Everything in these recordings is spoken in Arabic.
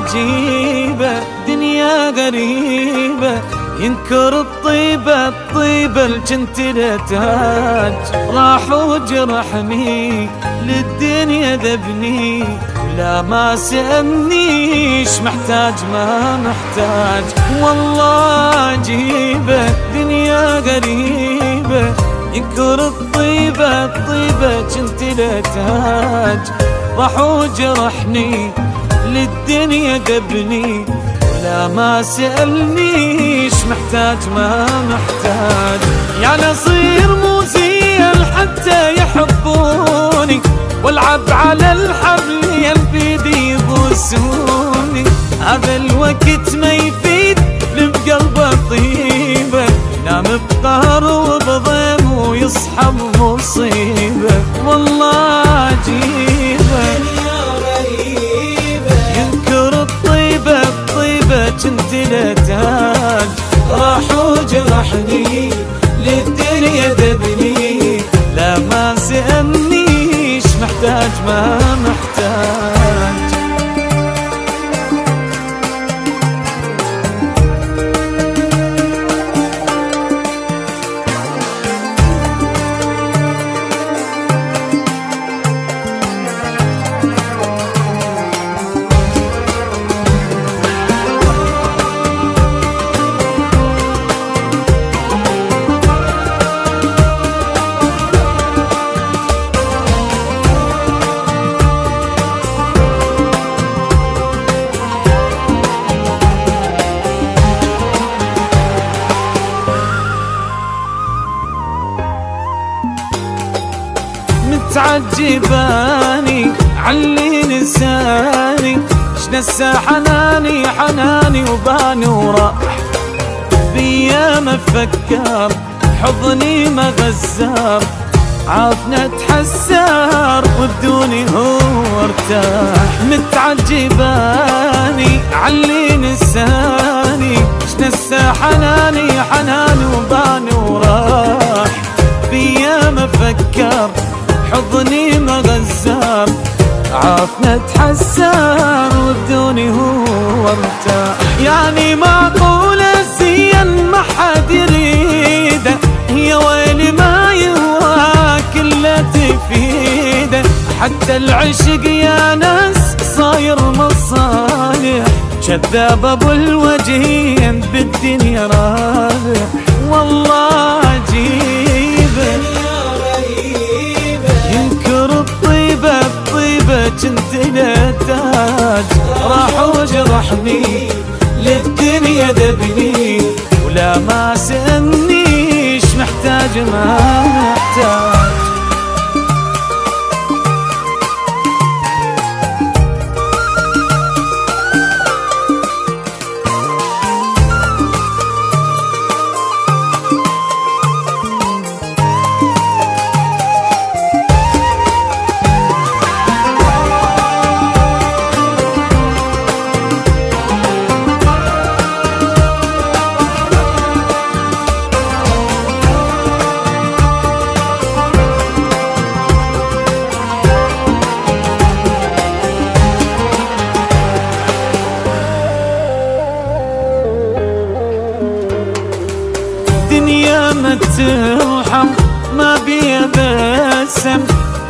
عجيبة دنيا غريبة ينكر الطيبة الطيبة الجنت تاج راح وجرحني للدنيا ذبني لا ما سألنيش محتاج؟ ما محتاج. والله عجيبة دنيا غريبة ينكر الطيبة الطيبة جنت تاج راح وجرحني للدنيا ذبني لا ما سألنيش محتاج ما محتاج. يعني أصير مو زين حتى يحبوني والعب على الحبل ينفيدي يبوسوني هذا الوقت ما يفيد بقلبه طيبة نام بقهر وبضيم ويصحى بمصيبة كنت نتاج راح وجرحني للدنيا ذبني لا ما سألنيش محتاج ما محتاج. تعجباني علي لساني. شنسى حناني حناني وباني وراح. بيا ما فكر حضني ما غزار. عافنا تحسر وبدوني هو ارتاح. متعجباني علي لساني. شنسى حناني حناني هو ارتاح يعني معقول الزين ما حد يريده يا ويلي ما يهواك إلا تفيده حتى العشق يا ناس صاير مصالح كذاب أبو الوجهين بالدنيا رابح والله كنت نتاج راح وجرحني للدنيا ذبني ولا ما سألنيش محتاج ما محتاج. ما ترحم ما بيها بسم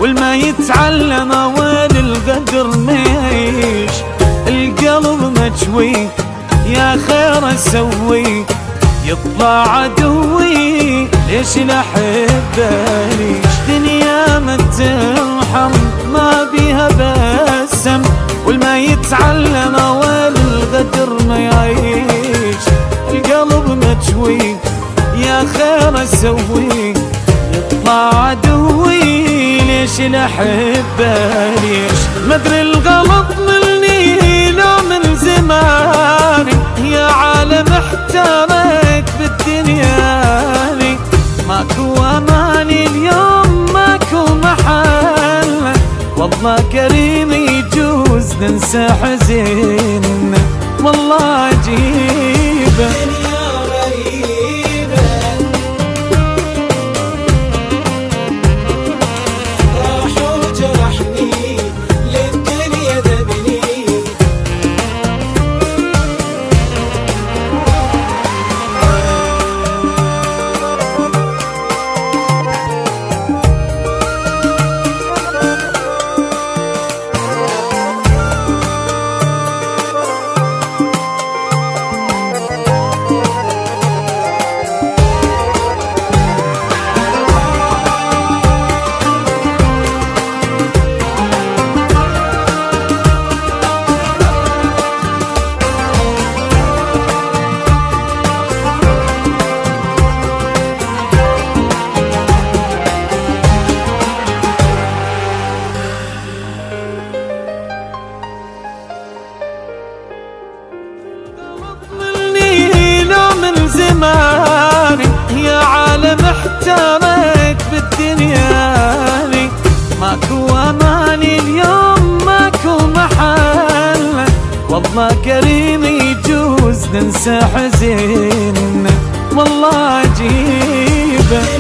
والما يتعلم وين القدر ميش القلب مجوي يا خير أسوي. يطلع عدوي ليش لحب ليش دنيا ما ترحم ما بيها بسم والما يتعلم وين القدر ما يعيش أسوي يطلع عدوي ليش نحبه ليش مدري الغلط مني لو من زماني. يا عالم احترك بالدنيا ماكو اماني اليوم ماكو محل. والله كريم يجوز ننسى حزين والله عجيبه ما كريم يجوز ننسى حزيننا والله عجيبة.